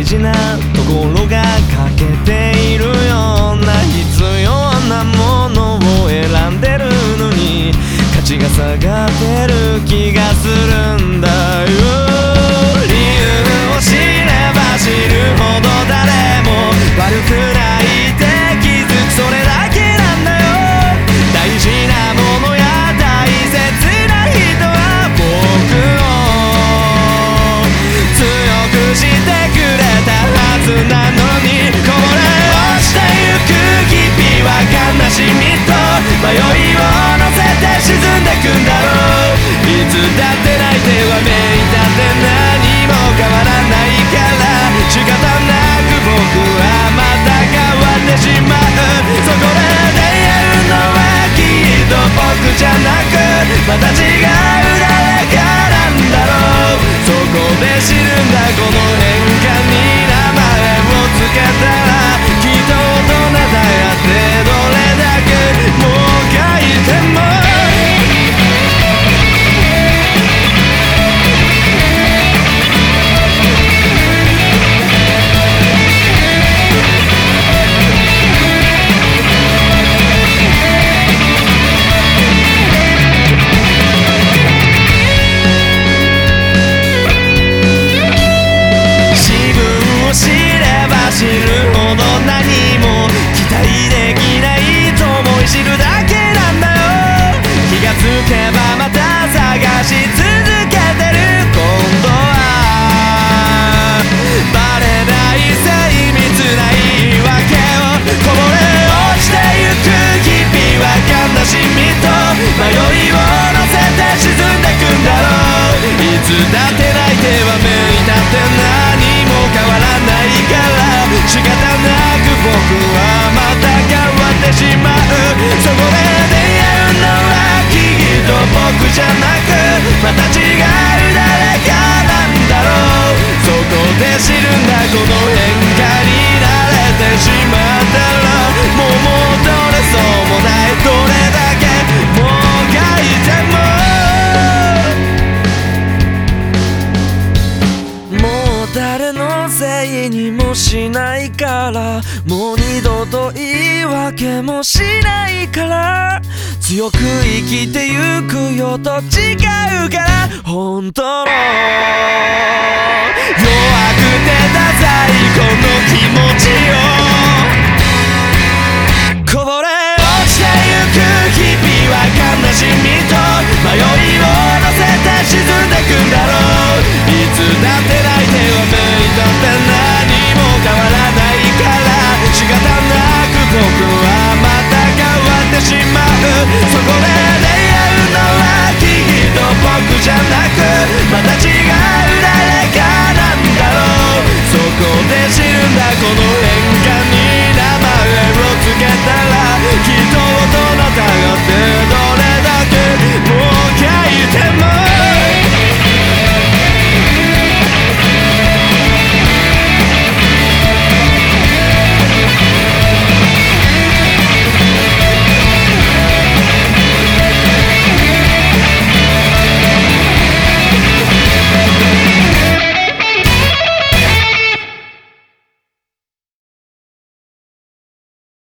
大事なところが欠けて沈んでくんだろう。いつだって泣いてはめいたって何も変わらないから。仕方ない。ういつだて泣いてはめいたって何も変わらないから仕方なく僕はまた変わってしまう。そこで出会うのはきっと僕じゃなくにもしないからもう二度と言い訳もしないから強く生きてゆくよと誓うから本当の弱くてダサいこの気持ちをこぼれ落ちてゆく日々は悲しみと迷いを乗せて沈んでくんだろう。いつだってはまた変わってしまう。そこで出会うのはきっと僕じゃなくまた違う誰かなんだろう。そこで死るんだこの変換